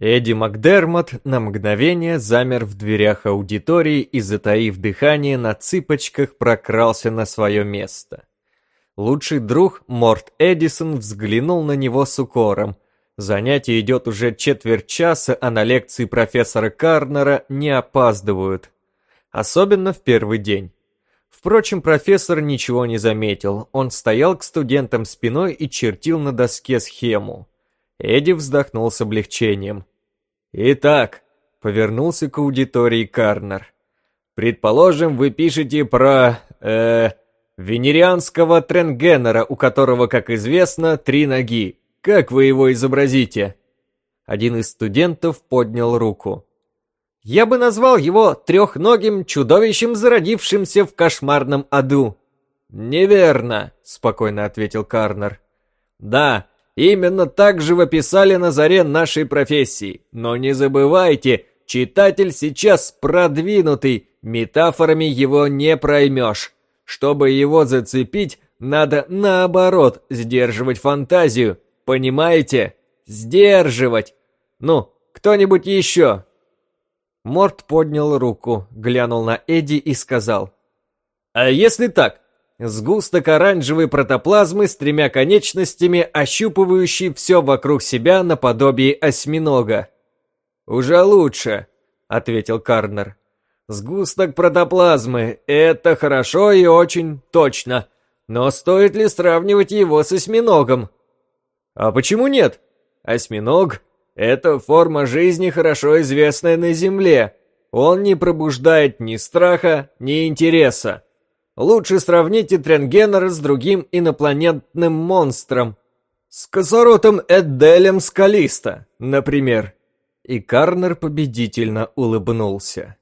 Эдди Макдермот на мгновение замер в дверях аудитории и, затаив дыхание, на цыпочках прокрался на свое место. Лучший друг Морт Эдисон взглянул на него с укором. Занятие идет уже четверть часа, а на лекции профессора Карнера не опаздывают. Особенно в первый день. Впрочем, профессор ничего не заметил. Он стоял к студентам спиной и чертил на доске схему. Эдди вздохнул с облегчением. «Итак», — повернулся к аудитории Карнер. «Предположим, вы пишете про... э... венерианского тренгенера, у которого, как известно, три ноги. Как вы его изобразите?» Один из студентов поднял руку. «Я бы назвал его трехногим чудовищем, зародившимся в кошмарном аду». «Неверно», — спокойно ответил Карнер. «Да, Именно так же вы писали на заре нашей профессии. Но не забывайте, читатель сейчас продвинутый, метафорами его не проймешь. Чтобы его зацепить, надо наоборот сдерживать фантазию. Понимаете? Сдерживать. Ну, кто-нибудь еще? Морт поднял руку, глянул на Эдди и сказал. «А если так? Сгусток оранжевой протоплазмы с тремя конечностями, ощупывающий все вокруг себя наподобие осьминога. «Уже лучше», — ответил Карнер. «Сгусток протоплазмы — это хорошо и очень точно. Но стоит ли сравнивать его с осьминогом?» «А почему нет? Осьминог — это форма жизни, хорошо известная на Земле. Он не пробуждает ни страха, ни интереса. Лучше сравните Тренгенера с другим инопланетным монстром. С косоротом Эдделем Скалиста, например. И Карнер победительно улыбнулся.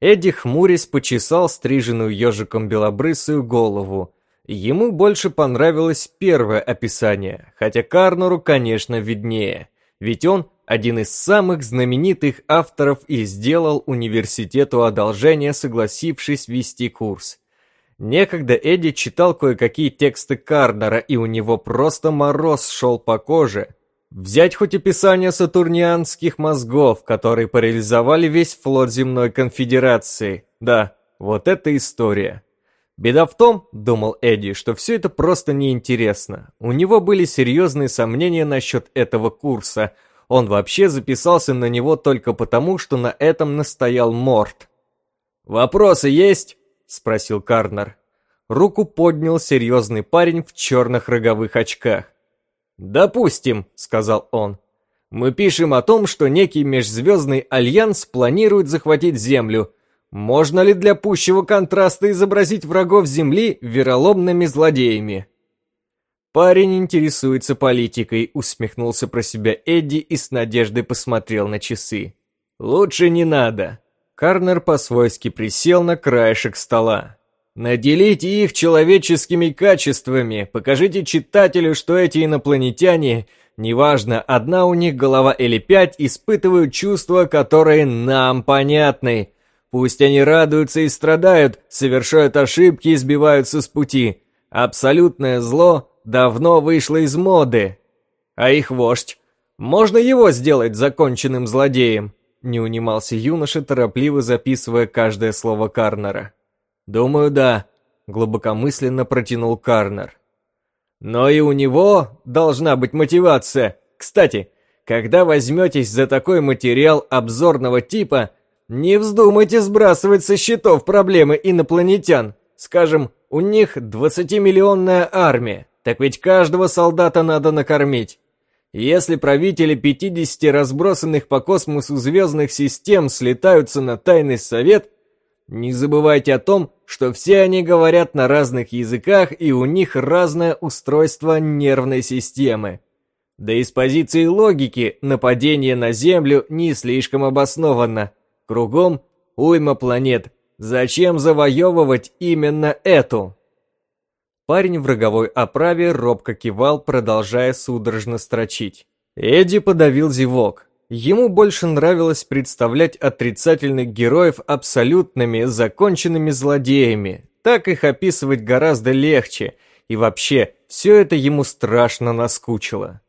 Эдди хмурясь почесал стриженную ежиком белобрысую голову. Ему больше понравилось первое описание, хотя Карнеру, конечно, виднее, ведь он один из самых знаменитых авторов и сделал университету одолжение, согласившись вести курс. Некогда Эдди читал кое-какие тексты Карнера, и у него просто мороз шел по коже. Взять хоть описание сатурнианских мозгов, которые парализовали весь флот земной конфедерации. Да, вот эта история. Беда в том, думал Эдди, что все это просто неинтересно. У него были серьезные сомнения насчет этого курса. Он вообще записался на него только потому, что на этом настоял Морт. «Вопросы есть?» Спросил Карнер. Руку поднял серьезный парень в черных роговых очках. «Допустим», — сказал он. «Мы пишем о том, что некий межзвездный альянс планирует захватить Землю. Можно ли для пущего контраста изобразить врагов Земли вероломными злодеями?» «Парень интересуется политикой», — усмехнулся про себя Эдди и с надеждой посмотрел на часы. «Лучше не надо. Карнер по-свойски присел на краешек стола. «Наделите их человеческими качествами, покажите читателю, что эти инопланетяне, неважно, одна у них голова или пять, испытывают чувства, которые нам понятны. Пусть они радуются и страдают, совершают ошибки и сбиваются с пути. Абсолютное зло давно вышло из моды. А их вождь? Можно его сделать законченным злодеем?» Не унимался юноша, торопливо записывая каждое слово Карнера. «Думаю, да», — глубокомысленно протянул Карнер. «Но и у него должна быть мотивация. Кстати, когда возьметесь за такой материал обзорного типа, не вздумайте сбрасывать со счетов проблемы инопланетян. Скажем, у них 20-миллионная армия, так ведь каждого солдата надо накормить. Если правители 50 разбросанных по космосу звездных систем слетаются на тайный совет, не забывайте о том, что все они говорят на разных языках и у них разное устройство нервной системы. Да и с позиции логики нападение на Землю не слишком обоснованно. Кругом уйма планет. Зачем завоевывать именно эту? Парень в роговой оправе робко кивал, продолжая судорожно строчить. Эдди подавил зевок. Ему больше нравилось представлять отрицательных героев абсолютными, законченными злодеями. Так их описывать гораздо легче. И вообще, все это ему страшно наскучило.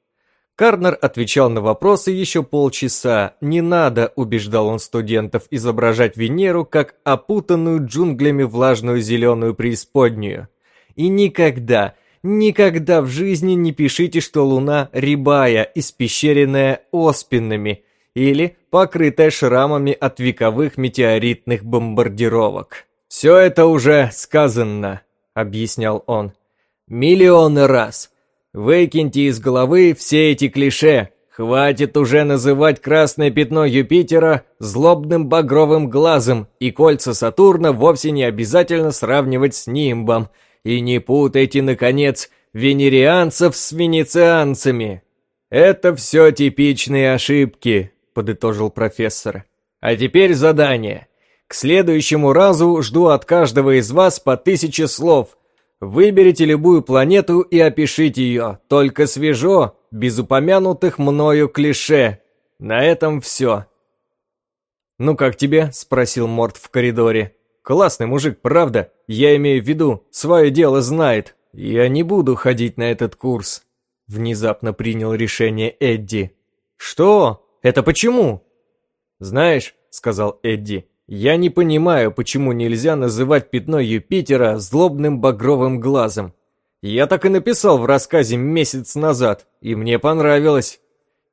Карнер отвечал на вопросы еще полчаса. Не надо, убеждал он студентов, изображать Венеру как опутанную джунглями влажную зеленую преисподнюю. И никогда, никогда в жизни не пишите, что Луна рябая, испещренная оспинами или покрытая шрамами от вековых метеоритных бомбардировок. «Все это уже сказано», — объяснял он. «Миллионы раз. Выкиньте из головы все эти клише. Хватит уже называть красное пятно Юпитера злобным багровым глазом, и кольца Сатурна вовсе не обязательно сравнивать с нимбом. И не путайте, наконец, венерианцев с венецианцами. Это все типичные ошибки, подытожил профессор. А теперь задание. К следующему разу жду от каждого из вас по тысяче слов – Выберите любую планету и опишите ее, только свежо, без упомянутых мною клише. На этом все. «Ну как тебе?» – спросил Морт в коридоре. «Классный мужик, правда? Я имею в виду, свое дело знает. Я не буду ходить на этот курс», – внезапно принял решение Эдди. «Что? Это почему?» «Знаешь», – сказал Эдди, я не понимаю, почему нельзя называть пятно Юпитера злобным багровым глазом. Я так и написал в рассказе месяц назад, и мне понравилось.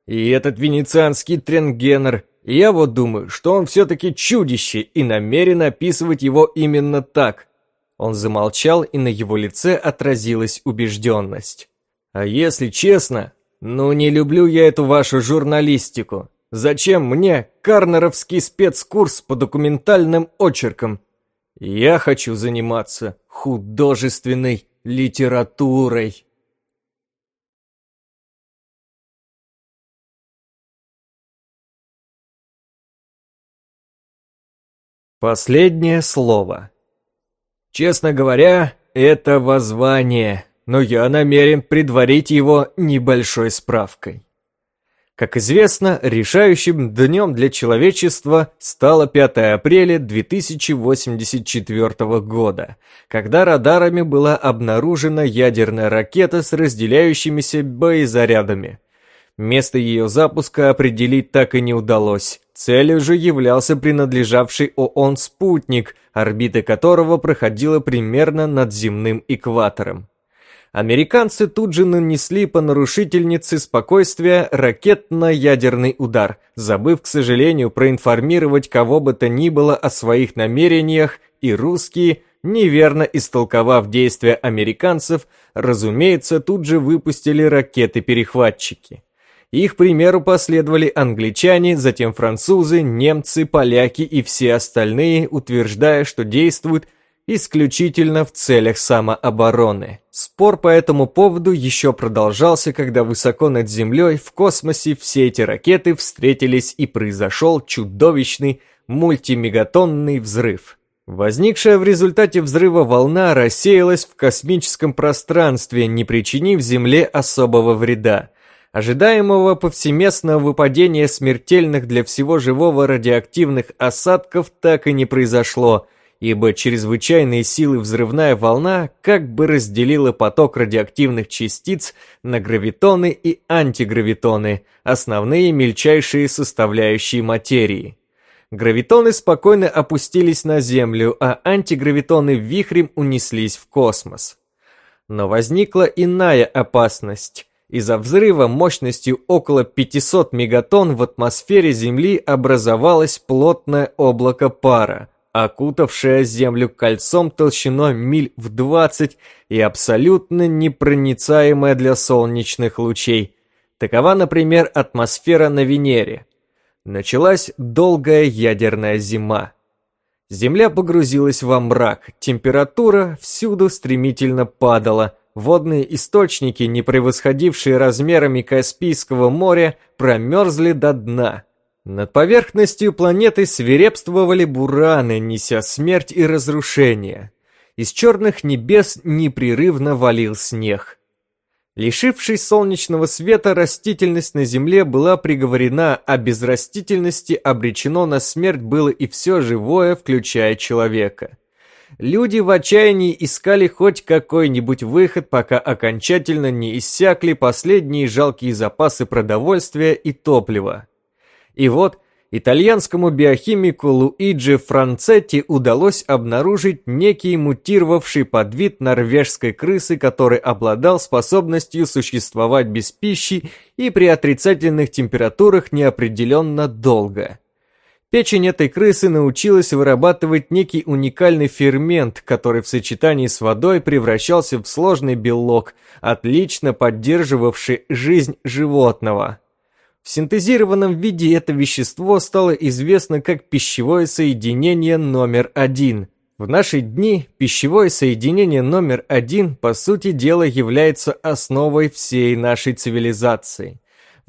И этот венецианский тренгенер, я вот думаю, что он все-таки чудище и намерен описывать его именно так. Он замолчал, и на его лице отразилась убежденность. А если честно, ну не люблю я эту вашу журналистику. Зачем мне карнеровский спецкурс по документальным очеркам? Я хочу заниматься художественной литературой. Последнее слово. Честно говоря, это воззвание, но я намерен предварить его небольшой справкой. Как известно, решающим днем для человечества стало 5 апреля 2084 года, когда радарами была обнаружена ядерная ракета с разделяющимися боезарядами. Место ее запуска определить так и не удалось. Целью же являлся принадлежавший ООН спутник, орбита которого проходила примерно над земным экватором. Американцы тут же нанесли по нарушительнице спокойствия ракетно-ядерный удар, забыв, к сожалению, проинформировать кого бы то ни было о своих намерениях, и русские, неверно истолковав действия американцев, разумеется, тут же выпустили ракеты-перехватчики. Их примеру последовали англичане, затем французы, немцы, поляки и все остальные, утверждая, что действуют – исключительно в целях самообороны. Спор по этому поводу еще продолжался, когда высоко над землей в космосе все эти ракеты встретились и произошел чудовищный мультимегатонный взрыв. Возникшая в результате взрыва волна рассеялась в космическом пространстве, не причинив Земле особого вреда. Ожидаемого повсеместного выпадения смертельных для всего живого радиоактивных осадков так и не произошло – ибо чрезвычайные силы взрывная волна как бы разделила поток радиоактивных частиц на гравитоны и антигравитоны, основные мельчайшие составляющие материи. Гравитоны спокойно опустились на Землю, а антигравитоны вихрем унеслись в космос. Но возникла иная опасность. Из-за взрыва мощностью около 500 мегатонн в атмосфере Земли образовалось плотное облако пара, окутавшая Землю кольцом толщиной миль в 20 и абсолютно непроницаемая для солнечных лучей. Такова, например, атмосфера на Венере. Началась долгая ядерная зима. Земля погрузилась во мрак, температура всюду стремительно падала, водные источники, не превосходившие размерами Каспийского моря, промерзли до дна – над поверхностью планеты свирепствовали бураны, неся смерть и разрушение. Из черных небес непрерывно валил снег. Лишившись солнечного света, растительность на Земле была приговорена, а без растительности обречено на смерть было и все живое, включая человека. Люди в отчаянии искали хоть какой-нибудь выход, пока окончательно не иссякли последние жалкие запасы продовольствия и топлива. И вот итальянскому биохимику Луиджи Францетти удалось обнаружить некий мутировавший подвид норвежской крысы, который обладал способностью существовать без пищи и при отрицательных температурах неопределенно долго. Печень этой крысы научилась вырабатывать некий уникальный фермент, который в сочетании с водой превращался в сложный белок, отлично поддерживавший жизнь животного. В синтезированном виде это вещество стало известно как пищевое соединение номер один. В наши дни пищевое соединение номер один по сути дела является основой всей нашей цивилизации.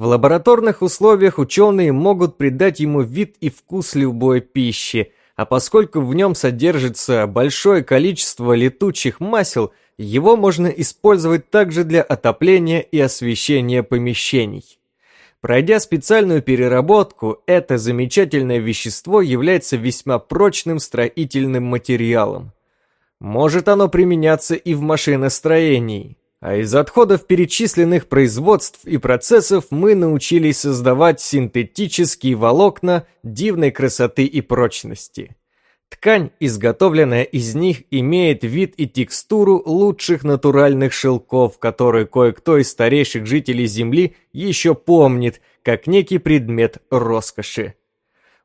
В лабораторных условиях ученые могут придать ему вид и вкус любой пищи, а поскольку в нем содержится большое количество летучих масел, его можно использовать также для отопления и освещения помещений. Пройдя специальную переработку, это замечательное вещество является весьма прочным строительным материалом. Может оно применяться и в машиностроении. А из отходов перечисленных производств и процессов мы научились создавать синтетические волокна дивной красоты и прочности. Ткань, изготовленная из них, имеет вид и текстуру лучших натуральных шелков, которые кое-кто из старейших жителей Земли еще помнит, как некий предмет роскоши.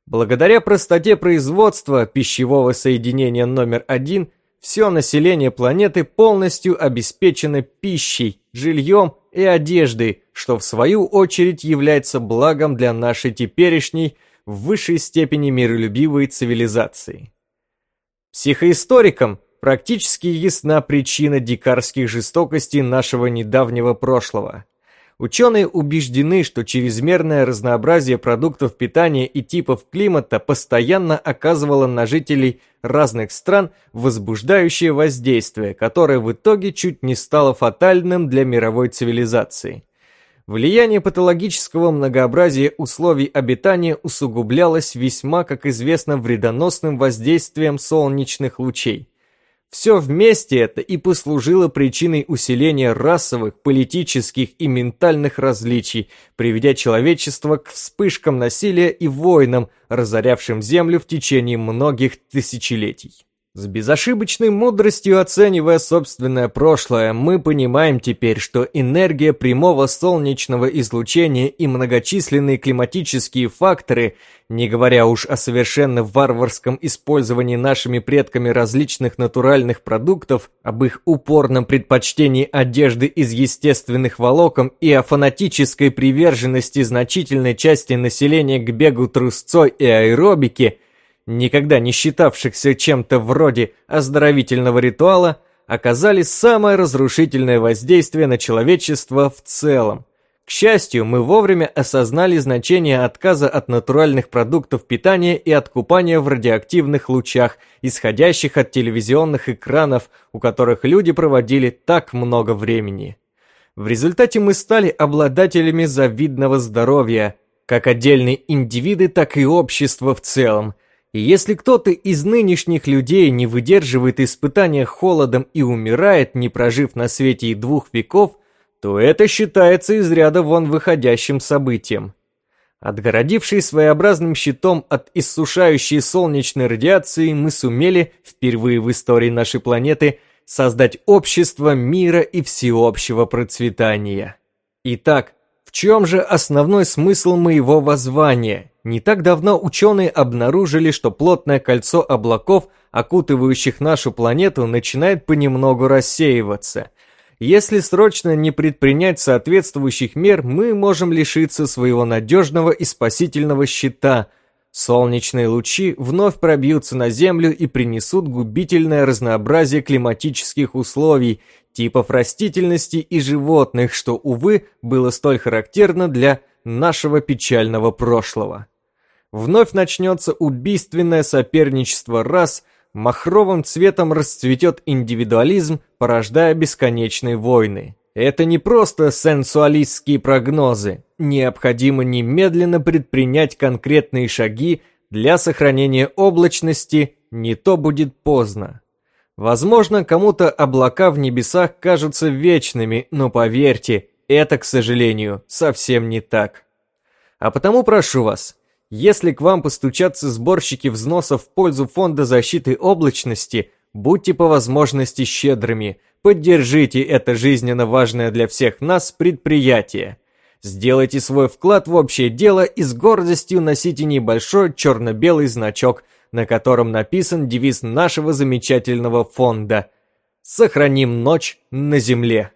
Благодаря простоте производства пищевого соединения номер один, все население планеты полностью обеспечено пищей, жильем и одеждой, что в свою очередь является благом для нашей теперешней, в высшей степени миролюбивой цивилизации. Психоисторикам практически ясна причина дикарских жестокостей нашего недавнего прошлого. Ученые убеждены, что чрезмерное разнообразие продуктов питания и типов климата постоянно оказывало на жителей разных стран возбуждающее воздействие, которое в итоге чуть не стало фатальным для мировой цивилизации. Влияние патологического многообразия условий обитания усугублялось весьма, как известно, вредоносным воздействием солнечных лучей. Все вместе это и послужило причиной усиления расовых, политических и ментальных различий, приведя человечество к вспышкам насилия и войнам, разорявшим Землю в течение многих тысячелетий. С безошибочной мудростью оценивая собственное прошлое, мы понимаем теперь, что энергия прямого солнечного излучения и многочисленные климатические факторы, не говоря уж о совершенно варварском использовании нашими предками различных натуральных продуктов, об их упорном предпочтении одежды из естественных волокон и о фанатической приверженности значительной части населения к бегу трусцой и аэробике – никогда не считавшихся чем-то вроде оздоровительного ритуала, оказали самое разрушительное воздействие на человечество в целом. К счастью, мы вовремя осознали значение отказа от натуральных продуктов питания и от купания в радиоактивных лучах, исходящих от телевизионных экранов, у которых люди проводили так много времени. В результате мы стали обладателями завидного здоровья, как отдельные индивиды, так и общество в целом – и если кто-то из нынешних людей не выдерживает испытания холодом и умирает, не прожив на свете и двух веков, то это считается из ряда вон выходящим событием. Отгородившись своеобразным щитом от иссушающей солнечной радиации, мы сумели, впервые в истории нашей планеты, создать общество мира и всеобщего процветания. Итак, в чем же основной смысл моего воззвания? Не так давно ученые обнаружили, что плотное кольцо облаков, окутывающих нашу планету, начинает понемногу рассеиваться. Если срочно не предпринять соответствующих мер, мы можем лишиться своего надежного и спасительного щита. Солнечные лучи вновь пробьются на Землю и принесут губительное разнообразие климатических условий, типов растительности и животных, что, увы, было столь характерно для нашего печального прошлого. Вновь начнется убийственное соперничество рас, махровым цветом расцветет индивидуализм, порождая бесконечные войны. Это не просто сенсуалистские прогнозы. Необходимо немедленно предпринять конкретные шаги для сохранения облачности, не то будет поздно. Возможно, кому-то облака в небесах кажутся вечными, но поверьте, это, к сожалению, совсем не так. А потому прошу вас, если к вам постучатся сборщики взносов в пользу Фонда защиты облачности, будьте по возможности щедрыми, поддержите это жизненно важное для всех нас предприятие. Сделайте свой вклад в общее дело и с гордостью носите небольшой черно-белый значок – на котором написан девиз нашего замечательного фонда «Сохраним ночь на земле».